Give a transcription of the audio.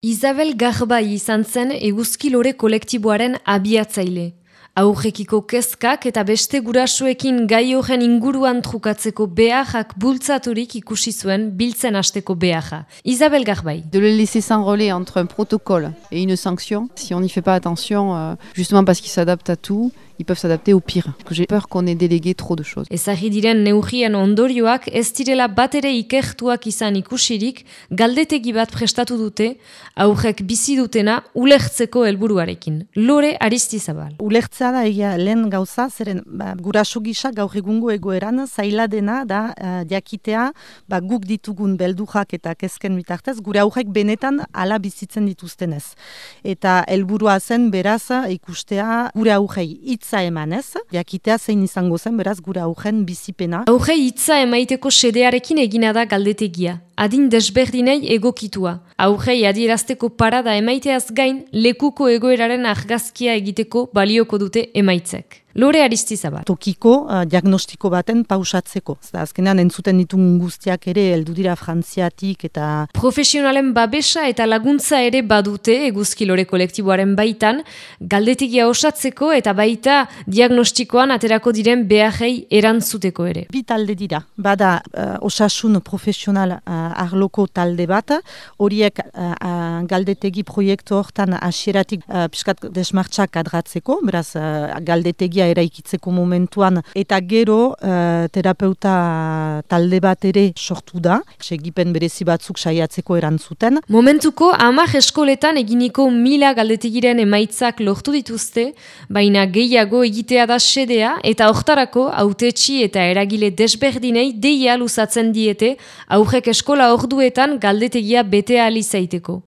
Isabel Garbai izan zen eguzkilore kolektiboaren abiatzaile. Aurrekiko kezkak eta beste gurasuekin gai horren inguruan trukatzeko beharrak bultzaturik ikusi zuen biltzen hasteko beharra. Isabel Garbai. De le laisser s'enrôler entre un protocole et une sanction, si on n'y fait pas attention, euh, justement parce qu'il s'adapte à tout, ils peuvent s'adapter au pire. J'ai peur qu'on ait délégué trop de choses. Ezagri diren neugien ondorioak ez direla bat ere ikertuak izan ikusirik galdetegi bat prestatu dute aurrek bizi dutena ulertzeko helburuarekin. Lore Aristizabal. Ulertzea da egia lehen gauza, zeren ba, guraso gisa gaur egungo egoeran zaila dena da uh, jakitea ba, guk ditugun beldujak eta kezken bitartez, gure aurrek benetan ala bizitzen dituztenez. Eta helburua zen beraz ikustea gure aurrei hitz hitza emanez, jakitea zein izango zen beraz gura augen bizipena. Auge hitza emaiteko sedearekin egina da galdetegia, adin desberdinei egokitua. Aurrei adierazteko parada emaiteaz gain, lekuko egoeraren argazkia egiteko balioko dute emaitzek. Lore Aristizabal. Tokiko uh, diagnostiko baten pausatzeko. Zda, azkenean entzuten ditugun guztiak ere heldu dira frantziatik eta... Profesionalen babesa eta laguntza ere badute eguzki lore kolektiboaren baitan, galdetegia osatzeko eta baita diagnostikoan aterako diren beharrei erantzuteko ere. Bi talde dira. Bada uh, osasun profesional uh, arloko talde bat, horiek uh, galdetegi proiektu hortan asieratik uh, piskat desmartxak adratzeko, beraz uh, galdetegi eraikitzeko momentuan eta gero terapeuta talde bat ere sortu da, segipen berezi batzuk saiatzeko erantzuten. Momentuko amak eskoletan eginiko mila galdetegiren emaitzak lortu dituzte, baina gehiago egitea da sedea eta hortarako autetxi eta eragile desberdinei deia luzatzen diete aurrek eskola orduetan galdetegia betea alizaiteko.